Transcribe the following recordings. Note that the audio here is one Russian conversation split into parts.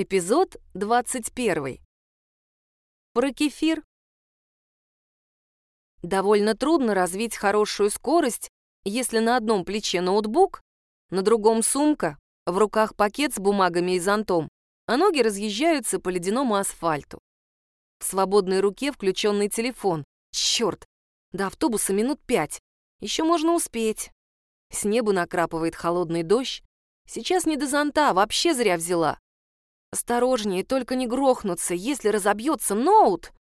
Эпизод 21. Про кефир. Довольно трудно развить хорошую скорость, если на одном плече ноутбук, на другом сумка, в руках пакет с бумагами и зонтом, а ноги разъезжаются по ледяному асфальту. В свободной руке включенный телефон. Черт, до автобуса минут пять. Еще можно успеть. С неба накрапывает холодный дождь. Сейчас не до зонта, вообще зря взяла. Осторожнее, только не грохнуться, если разобьется ноут.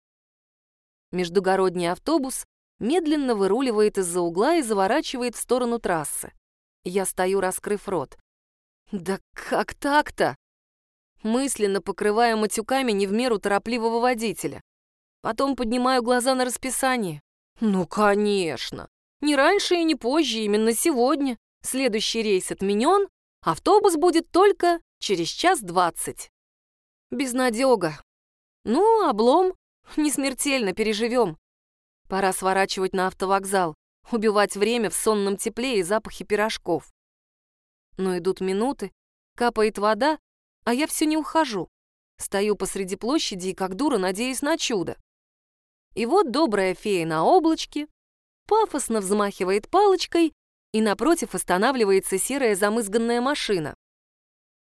Междугородний автобус медленно выруливает из-за угла и заворачивает в сторону трассы. Я стою, раскрыв рот. Да как так-то? Мысленно покрываю матюками не в меру торопливого водителя. Потом поднимаю глаза на расписание. Ну, конечно. Не раньше и не позже, именно сегодня. Следующий рейс отменен, автобус будет только через час двадцать. Безнадега. Ну, облом. Не смертельно, переживем. Пора сворачивать на автовокзал, убивать время в сонном тепле и запахе пирожков. Но идут минуты, капает вода, а я все не ухожу. Стою посреди площади и как дура надеюсь на чудо. И вот добрая фея на облачке пафосно взмахивает палочкой, и напротив останавливается серая замызганная машина.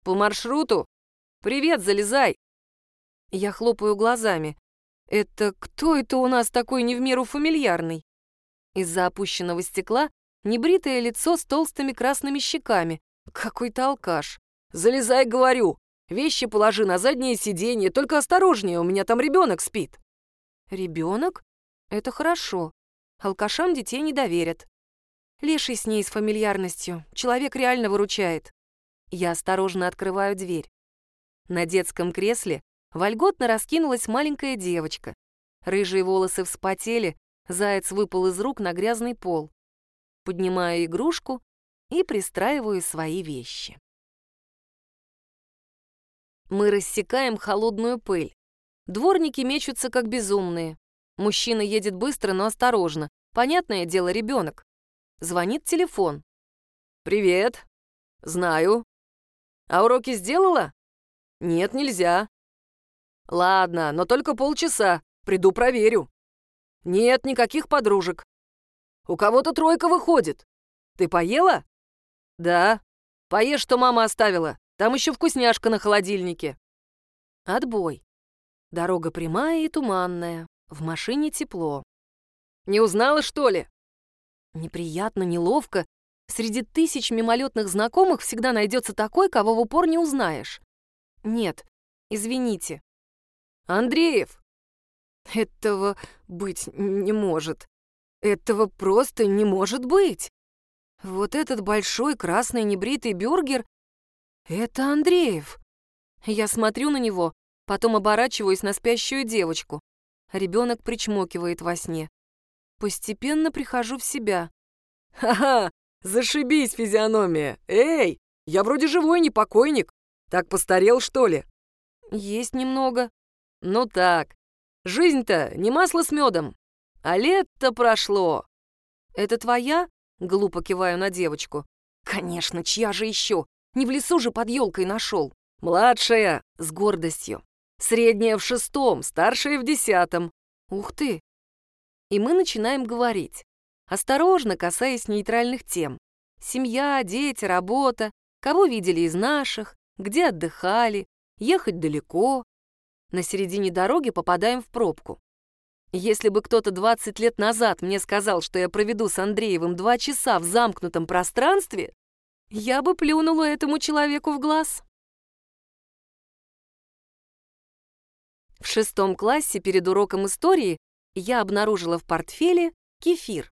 «По маршруту «Привет, залезай!» Я хлопаю глазами. «Это кто это у нас такой не в меру фамильярный?» Из-за опущенного стекла небритое лицо с толстыми красными щеками. Какой-то алкаш. «Залезай, говорю! Вещи положи на заднее сиденье, только осторожнее, у меня там ребенок спит!» «Ребенок? Это хорошо. Алкашам детей не доверят. Леший с ней с фамильярностью. Человек реально выручает. Я осторожно открываю дверь. На детском кресле вольготно раскинулась маленькая девочка. Рыжие волосы вспотели, заяц выпал из рук на грязный пол. Поднимаю игрушку и пристраиваю свои вещи. Мы рассекаем холодную пыль. Дворники мечутся как безумные. Мужчина едет быстро, но осторожно. Понятное дело, ребенок. Звонит телефон. «Привет. Знаю. А уроки сделала?» «Нет, нельзя». «Ладно, но только полчаса. Приду проверю». «Нет, никаких подружек». «У кого-то тройка выходит. Ты поела?» «Да. Поешь, что мама оставила. Там еще вкусняшка на холодильнике». Отбой. Дорога прямая и туманная. В машине тепло. «Не узнала, что ли?» Неприятно, неловко. Среди тысяч мимолетных знакомых всегда найдется такой, кого в упор не узнаешь. «Нет, извините». «Андреев!» «Этого быть не может. Этого просто не может быть. Вот этот большой красный небритый бюргер — это Андреев. Я смотрю на него, потом оборачиваюсь на спящую девочку. Ребенок причмокивает во сне. Постепенно прихожу в себя. «Ха-ха! Зашибись, физиономия! Эй, я вроде живой, не покойник. Так постарел, что ли?» «Есть немного». «Ну так. Жизнь-то не масло с медом. А лето прошло». «Это твоя?» — глупо киваю на девочку. «Конечно, чья же еще? Не в лесу же под елкой нашел». «Младшая», — с гордостью. «Средняя в шестом, старшая в десятом». «Ух ты!» И мы начинаем говорить, осторожно касаясь нейтральных тем. Семья, дети, работа, кого видели из наших, где отдыхали, ехать далеко. На середине дороги попадаем в пробку. Если бы кто-то 20 лет назад мне сказал, что я проведу с Андреевым два часа в замкнутом пространстве, я бы плюнула этому человеку в глаз. В шестом классе перед уроком истории я обнаружила в портфеле кефир.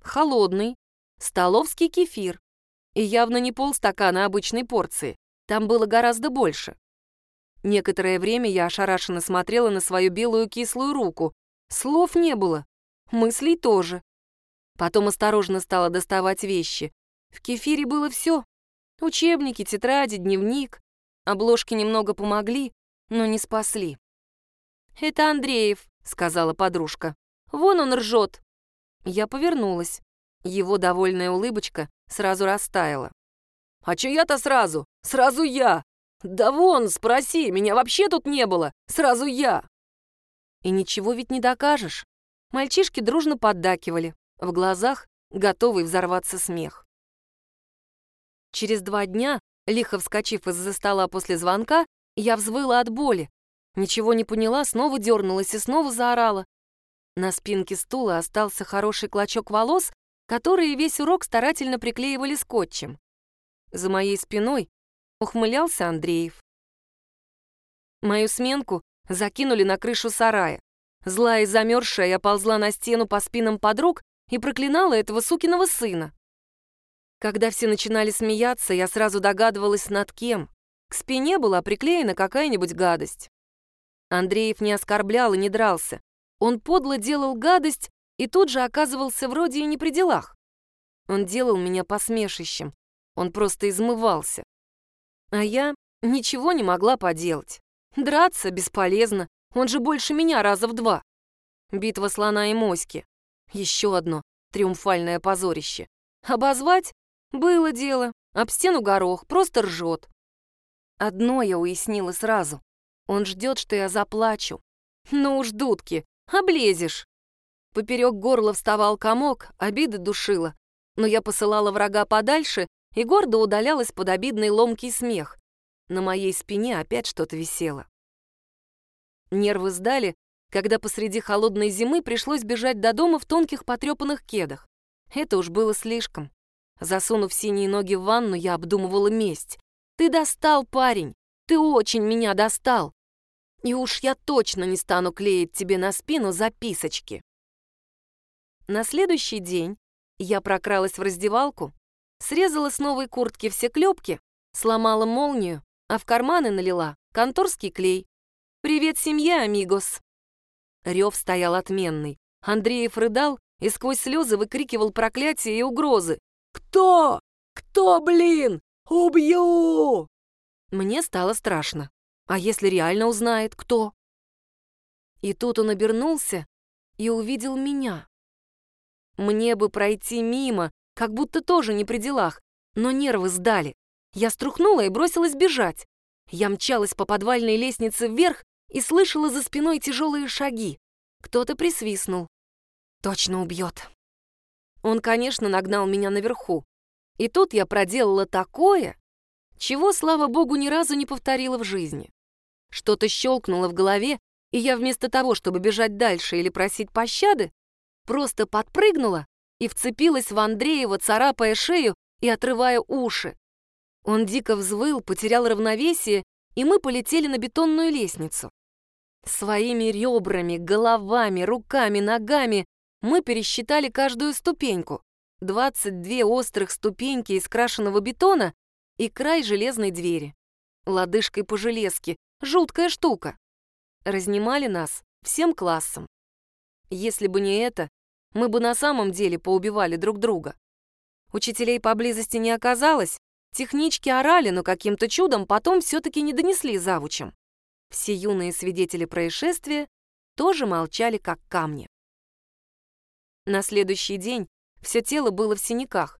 Холодный, столовский кефир. И явно не полстакана обычной порции. Там было гораздо больше. Некоторое время я ошарашенно смотрела на свою белую кислую руку. Слов не было, мыслей тоже. Потом осторожно стала доставать вещи. В кефире было все. Учебники, тетради, дневник. Обложки немного помогли, но не спасли. «Это Андреев», — сказала подружка. «Вон он ржет». Я повернулась. Его довольная улыбочка сразу растаяла. «А чья-то сразу? Сразу я!» «Да вон, спроси, меня вообще тут не было, сразу я!» И ничего ведь не докажешь. Мальчишки дружно поддакивали, в глазах готовый взорваться смех. Через два дня, лихо вскочив из-за стола после звонка, я взвыла от боли. Ничего не поняла, снова дернулась и снова заорала. На спинке стула остался хороший клочок волос, которые весь урок старательно приклеивали скотчем. За моей спиной ухмылялся Андреев. Мою сменку закинули на крышу сарая. Злая и замерзшая, я ползла на стену по спинам подруг и проклинала этого сукиного сына. Когда все начинали смеяться, я сразу догадывалась, над кем. К спине была приклеена какая-нибудь гадость. Андреев не оскорблял и не дрался. Он подло делал гадость и тут же оказывался вроде и не при делах. Он делал меня посмешищем. Он просто измывался. А я ничего не могла поделать. Драться бесполезно, он же больше меня раза в два. Битва слона и моськи. Еще одно триумфальное позорище. Обозвать? Было дело. Об стену горох, просто ржет. Одно я уяснила сразу. Он ждет, что я заплачу. Ну уж, дудки, облезешь. Поперек горла вставал комок, обида душила. Но я посылала врага подальше и гордо удалялась под обидный ломкий смех. На моей спине опять что-то висело. Нервы сдали, когда посреди холодной зимы пришлось бежать до дома в тонких потрепанных кедах. Это уж было слишком. Засунув синие ноги в ванну, я обдумывала месть. «Ты достал, парень! Ты очень меня достал! И уж я точно не стану клеить тебе на спину записочки!» На следующий день я прокралась в раздевалку, срезала с новой куртки все клепки, сломала молнию, а в карманы налила конторский клей. «Привет, семья, амигос!» Рев стоял отменный. Андреев рыдал и сквозь слезы выкрикивал проклятия и угрозы. «Кто? Кто, блин? Убью!» Мне стало страшно. А если реально узнает, кто? И тут он обернулся и увидел меня. Мне бы пройти мимо, как будто тоже не при делах, но нервы сдали. Я струхнула и бросилась бежать. Я мчалась по подвальной лестнице вверх и слышала за спиной тяжелые шаги. Кто-то присвистнул. Точно убьет. Он, конечно, нагнал меня наверху. И тут я проделала такое, чего, слава богу, ни разу не повторила в жизни. Что-то щелкнуло в голове, и я вместо того, чтобы бежать дальше или просить пощады, просто подпрыгнула и вцепилась в Андреева, царапая шею и отрывая уши. Он дико взвыл, потерял равновесие, и мы полетели на бетонную лестницу. Своими ребрами, головами, руками, ногами мы пересчитали каждую ступеньку. 22 острых ступеньки из крашеного бетона и край железной двери. Лодыжкой по железке. Жуткая штука. Разнимали нас всем классом. Если бы не это, мы бы на самом деле поубивали друг друга. Учителей поблизости не оказалось, технички орали, но каким-то чудом потом все-таки не донесли завучам. Все юные свидетели происшествия тоже молчали, как камни. На следующий день все тело было в синяках.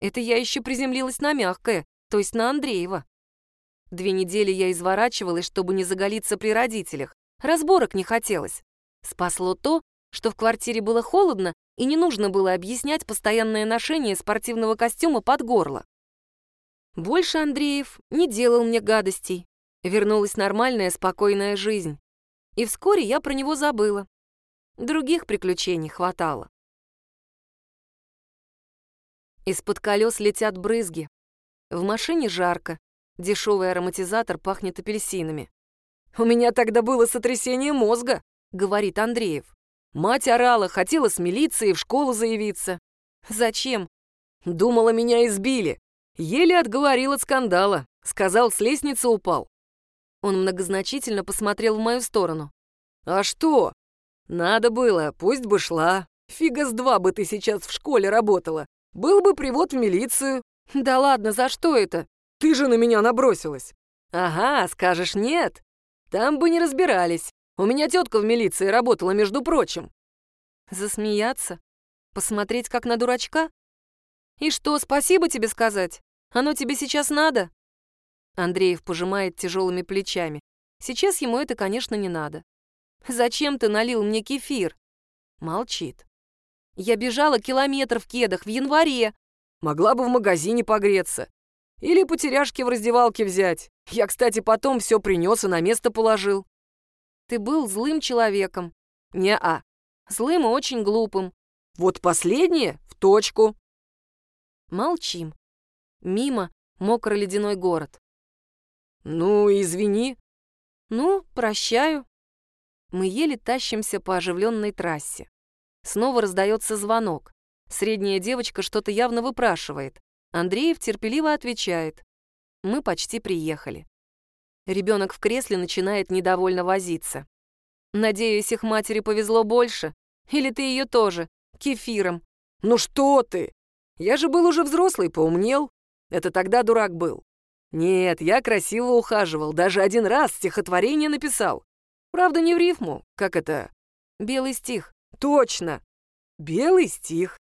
Это я еще приземлилась на мягкое, то есть на Андреева. Две недели я изворачивалась, чтобы не заголиться при родителях. Разборок не хотелось. Спасло то, что в квартире было холодно и не нужно было объяснять постоянное ношение спортивного костюма под горло. Больше Андреев не делал мне гадостей вернулась нормальная, спокойная жизнь. И вскоре я про него забыла. Других приключений хватало. Из-под колес летят брызги. В машине жарко. Дешевый ароматизатор пахнет апельсинами. «У меня тогда было сотрясение мозга», — говорит Андреев. «Мать орала, хотела с милицией в школу заявиться». «Зачем?» «Думала, меня избили. Еле отговорил от скандала. Сказал, с лестницы упал. Он многозначительно посмотрел в мою сторону. «А что? Надо было, пусть бы шла. Фига с два бы ты сейчас в школе работала. Был бы привод в милицию». «Да ладно, за что это?» «Ты же на меня набросилась». «Ага, скажешь нет. Там бы не разбирались. У меня тетка в милиции работала, между прочим». Засмеяться? Посмотреть, как на дурачка? И что, спасибо тебе сказать? Оно тебе сейчас надо? Андреев пожимает тяжелыми плечами. Сейчас ему это, конечно, не надо. «Зачем ты налил мне кефир?» Молчит. «Я бежала километр в кедах в январе». «Могла бы в магазине погреться. Или потеряшки в раздевалке взять. Я, кстати, потом все принес и на место положил». «Ты был злым человеком». «Не-а». «Злым и очень глупым». «Вот последнее в точку». Молчим. Мимо мокро-ледяной город. «Ну, извини». «Ну, прощаю». Мы еле тащимся по оживленной трассе. Снова раздается звонок. Средняя девочка что-то явно выпрашивает. Андреев терпеливо отвечает. Мы почти приехали. Ребенок в кресле начинает недовольно возиться. Надеюсь, их матери повезло больше. Или ты ее тоже, кефиром. Ну что ты? Я же был уже взрослый, поумнел. Это тогда дурак был. Нет, я красиво ухаживал, даже один раз стихотворение написал. Правда, не в рифму, как это? Белый стих. Точно. Белый стих.